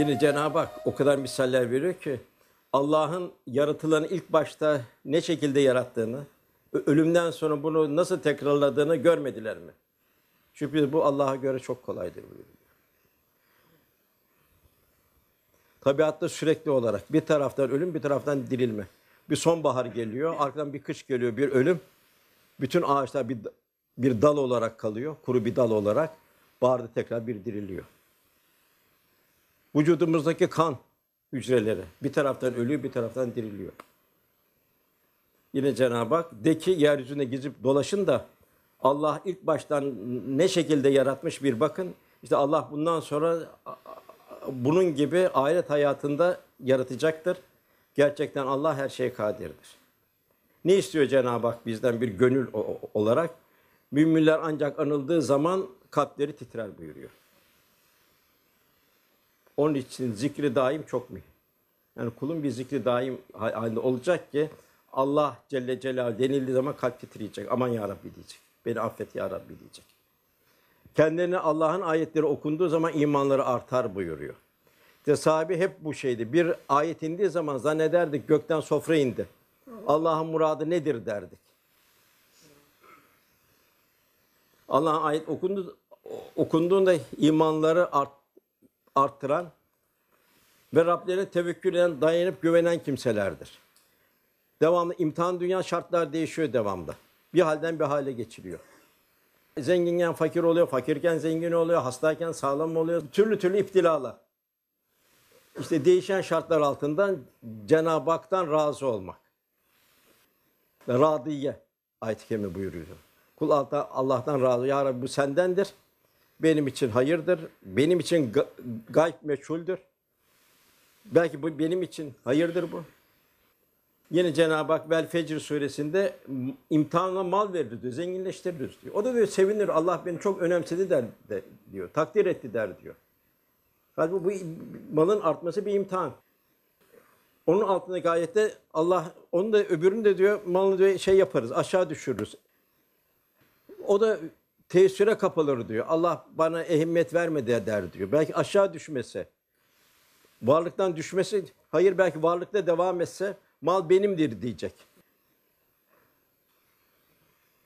Yine Cenab-ı Hak o kadar misaller veriyor ki Allah'ın yaratılanı ilk başta ne şekilde yarattığını, ölümden sonra bunu nasıl tekrarladığını görmediler mi? Şüphesiz bu Allah'a göre çok kolaydır buyuruyor. Tabiatta sürekli olarak bir taraftan ölüm bir taraftan dirilme. Bir sonbahar geliyor, arkadan bir kış geliyor, bir ölüm. Bütün ağaçlar bir, bir dal olarak kalıyor, kuru bir dal olarak. Baharda tekrar bir diriliyor. Vücudumuzdaki kan hücreleri bir taraftan ölüyor, bir taraftan diriliyor. Yine Cenab-ı Hak de ki yeryüzünde gezip dolaşın da Allah ilk baştan ne şekilde yaratmış bir bakın. İşte Allah bundan sonra bunun gibi ahiret hayatında yaratacaktır. Gerçekten Allah her şeye kadirdir. Ne istiyor Cenab-ı Hak bizden bir gönül olarak? Müminler ancak anıldığı zaman kalpleri titrer buyuruyor. Onun için zikri daim çok mühim. Yani kulun bir zikri daim ha- halinde olacak ki Allah Celle Celaluhu denildiği zaman kalp titreyecek. Aman ya Rabbi diyecek. Beni affet ya Rabbi diyecek. Kendilerine Allah'ın ayetleri okunduğu zaman imanları artar buyuruyor. İşte sahibi hep bu şeydi. Bir ayet indiği zaman zannederdik gökten sofra indi. Allah'ın muradı nedir derdik. Allah'ın ayet okundu, okunduğunda imanları art, arttıran ve Rablerine tevekkül eden, dayanıp güvenen kimselerdir. Devamlı imtihan dünya şartlar değişiyor devamlı. Bir halden bir hale geçiliyor. Zenginken fakir oluyor, fakirken zengin oluyor, hastayken sağlam oluyor. Türlü türlü iptilalar. İşte değişen şartlar altında Cenab-ı Hak'tan razı olmak. Radiye ayet-i kerime buyuruyor. Kul Allah'tan razı. Ya Rabbi bu sendendir. Benim için hayırdır. Benim için ga- gayb meçhuldür. Belki bu benim için hayırdır bu. Yine Cenab-ı Hak Vel Fecr suresinde imtihanla mal verir diyor, zenginleştiririz diyor. O da diyor sevinir, Allah beni çok önemsedi der de, diyor, takdir etti der diyor. Halbuki bu malın artması bir imtihan. Onun altındaki ayette Allah, onu da öbürünü de diyor, malını diyor şey yaparız, aşağı düşürürüz. O da tesire kapılır diyor. Allah bana ehemmiyet vermedi der diyor. Belki aşağı düşmese, varlıktan düşmesi, hayır belki varlıkta devam etse mal benimdir diyecek.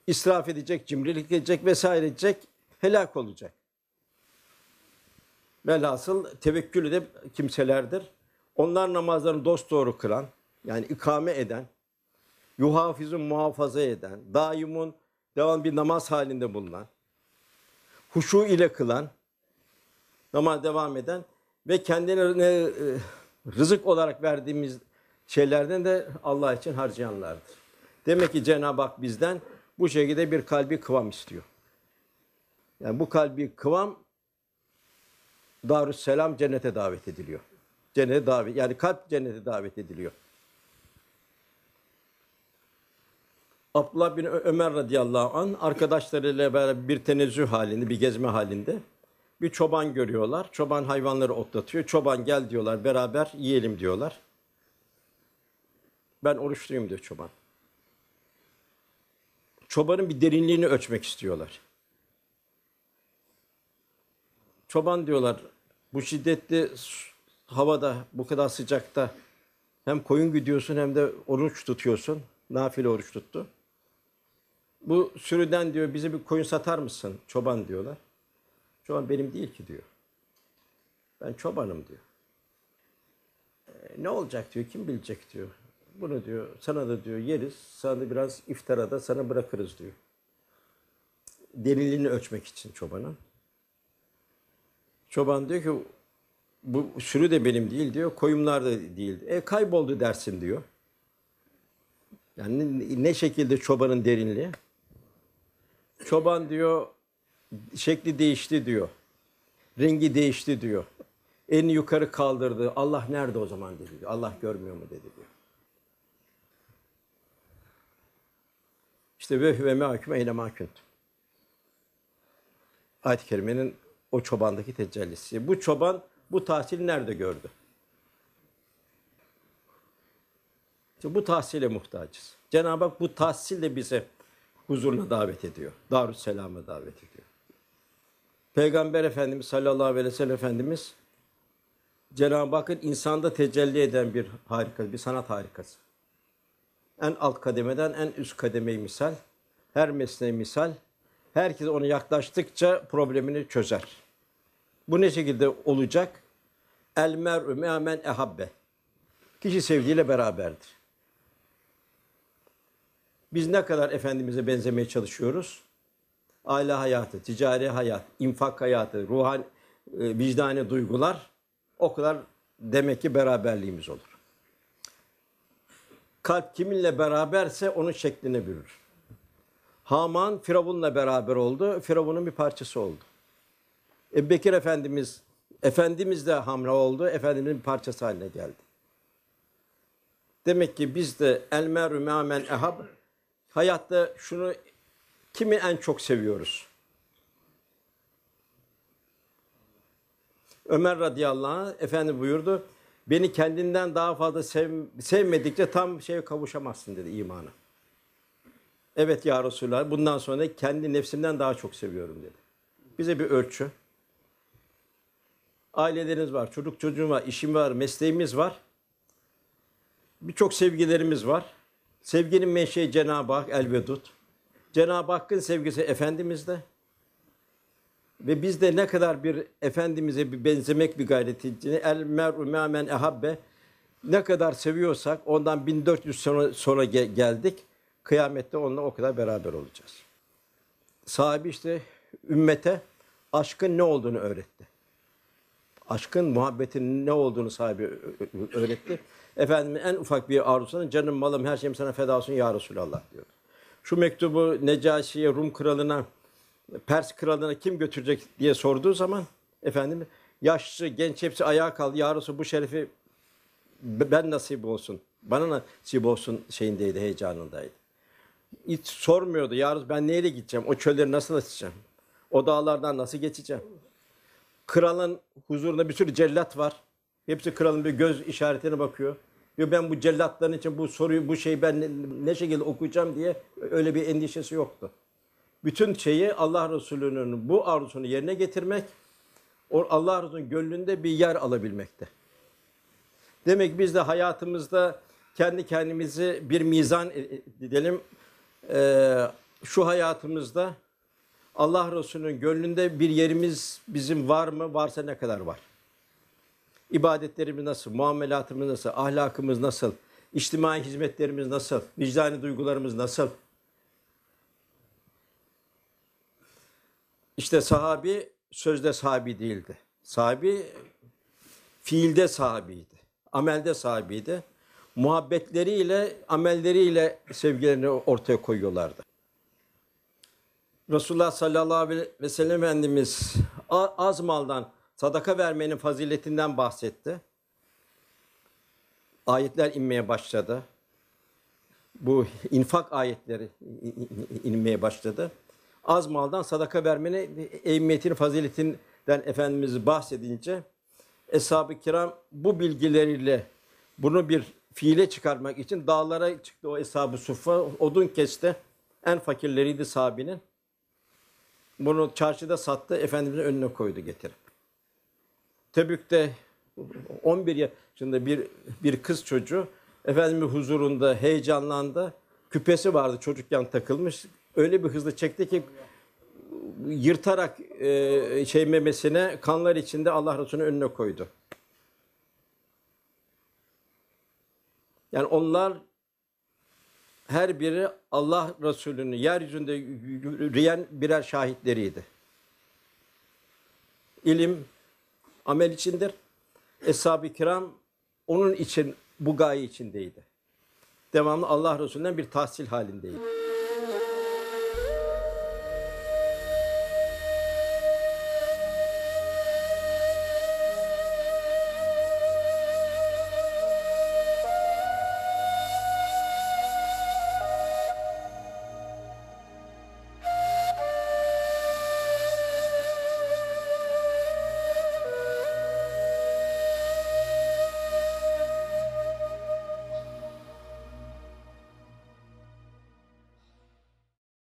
İsraf edecek, cimrilik edecek vesaire edecek, helak olacak. Velhasıl tevekkül de kimselerdir. Onlar namazlarını dosdoğru kılan, yani ikame eden, yuhafizun muhafaza eden, daimun devam bir namaz halinde bulunan, huşu ile kılan, namaz devam eden ve kendilerine e, rızık olarak verdiğimiz şeylerden de Allah için harcayanlardır. Demek ki Cenab-ı Hak bizden bu şekilde bir kalbi kıvam istiyor. Yani bu kalbi kıvam Darüsselam cennete davet ediliyor. Cennete davet yani kalp cennete davet ediliyor. Abdullah bin Ömer radıyallahu an arkadaşlarıyla beraber bir tenezzüh halinde, bir gezme halinde bir çoban görüyorlar. Çoban hayvanları otlatıyor. Çoban gel diyorlar, beraber yiyelim diyorlar. Ben oruçluyum diyor çoban. Çobanın bir derinliğini ölçmek istiyorlar. Çoban diyorlar bu şiddetli havada, bu kadar sıcakta hem koyun gidiyorsun hem de oruç tutuyorsun. Nafile oruç tuttu. Bu sürüden diyor bize bir koyun satar mısın çoban diyorlar. Çoban benim değil ki diyor. Ben çobanım diyor. "E, ne olacak diyor kim bilecek diyor. Bunu diyor sana da diyor yeriz. Sana da biraz iftara da sana bırakırız diyor. Derinliğini ölçmek için çobanın. Çoban diyor ki bu sürü de benim değil diyor. Koyunlar da değil. E kayboldu dersin diyor. Yani ne şekilde çobanın derinliği? Çoban diyor şekli değişti diyor. Rengi değişti diyor. Elini yukarı kaldırdı. Allah nerede o zaman dedi. diyor. Allah görmüyor mu dedi diyor. İşte ve ve mahkum eyle mahkunt. Ayet-i Kerime'nin o çobandaki tecellisi. Bu çoban bu tahsili nerede gördü? İşte bu tahsile muhtacız. Cenab-ı Hak bu tahsille bize huzuruna davet ediyor. Darüsselam'a davet ediyor. Peygamber Efendimiz sallallahu aleyhi ve sellem Efendimiz Cenab-ı Hakk'ın insanda tecelli eden bir harika, bir sanat harikası. En alt kademeden en üst kademeyi misal, her mesleği misal, herkes ona yaklaştıkça problemini çözer. Bu ne şekilde olacak? El mer'ü me'amen ehabbe. Kişi sevdiğiyle beraberdir. Biz ne kadar Efendimiz'e benzemeye çalışıyoruz? Aile hayatı, ticari hayat, infak hayatı, ruhan, e, vicdani duygular o kadar demek ki beraberliğimiz olur. Kalp kiminle beraberse onun şekline bürür. Haman Firavun'la beraber oldu. Firavun'un bir parçası oldu. Ebu Bekir Efendimiz, Efendimiz de hamle oldu. Efendimizin bir parçası haline geldi. Demek ki biz de el mer'ü me'amen ehab hayatta şunu kimi en çok seviyoruz? Ömer radıyallahu anh efendi buyurdu. Beni kendinden daha fazla sev, sevmedikçe tam şeye kavuşamazsın dedi imana. Evet ya Resulallah bundan sonra kendi nefsimden daha çok seviyorum dedi. Bize bir ölçü. Aileleriniz var, çocuk çocuğum var, işim var, mesleğimiz var. Birçok sevgilerimiz var. Sevginin menşei Cenab-ı Hak elvedud. Cenab-ı Hakk'ın sevgisi Efendimiz'de. Ve biz de ne kadar bir Efendimiz'e bir benzemek bir gayreti. El mer'u me'men ehabbe. Ne kadar seviyorsak ondan 1400 sene sonra ge- geldik. Kıyamette onunla o kadar beraber olacağız. Sahibi işte ümmete aşkın ne olduğunu öğretti. Aşkın, muhabbetin ne olduğunu sahibi öğretti. Efendim en ufak bir arzusuna canım malım her şeyim sana feda olsun ya Resulallah diyor. Şu mektubu Necaşi'ye, Rum kralına, Pers kralına kim götürecek diye sorduğu zaman efendim yaşlı, genç hepsi ayağa kaldı. Ya Resulallah bu şerefi ben nasip olsun, bana nasip olsun şeyindeydi, heyecanındaydı. Hiç sormuyordu. Ya Resulallah ben neyle gideceğim? O çölleri nasıl açacağım? O dağlardan nasıl geçeceğim? Kralın huzurunda bir sürü cellat var. Hepsi kralın bir göz işaretine bakıyor. Diyor ben bu cellatların için bu soruyu, bu şeyi ben ne, ne şekilde okuyacağım diye öyle bir endişesi yoktu. Bütün şeyi Allah Resulü'nün bu arzusunu yerine getirmek, Allah Resulü'nün gönlünde bir yer alabilmekte. Demek biz de hayatımızda kendi kendimizi bir mizan edelim. Ee, şu hayatımızda Allah Resulü'nün gönlünde bir yerimiz bizim var mı? Varsa ne kadar var? İbadetlerimiz nasıl? Muamelatımız nasıl? Ahlakımız nasıl? İçtimai hizmetlerimiz nasıl? Vicdani duygularımız nasıl? İşte sahabi sözde sahabi değildi. Sahabi fiilde sahabiydi. Amelde sahabiydi. Muhabbetleriyle, amelleriyle sevgilerini ortaya koyuyorlardı. Resulullah sallallahu aleyhi ve sellem Efendimiz az maldan sadaka vermenin faziletinden bahsetti. Ayetler inmeye başladı. Bu infak ayetleri inmeye başladı. Az maldan sadaka vermenin ehemmiyetini, faziletinden Efendimiz bahsedince Eshab-ı Kiram bu bilgileriyle bunu bir fiile çıkarmak için dağlara çıktı o Eshab-ı Suffa. Odun kesti. En fakirleriydi sahabinin. Bunu çarşıda sattı, Efendimizin önüne koydu getirip. Tebük'te 11 yaşında bir bir kız çocuğu Efendimiz huzurunda heyecanlandı. Küpesi vardı çocukken takılmış. Öyle bir hızlı çekti ki yırtarak e, şey memesine kanlar içinde Allah Resulü'nün önüne koydu. Yani onlar her biri Allah Resulü'nü yeryüzünde yürüyen birer şahitleriydi. İlim amel içindir. Eshab-ı kiram onun için bu gaye içindeydi. Devamlı Allah Resulü'nden bir tahsil halindeydi.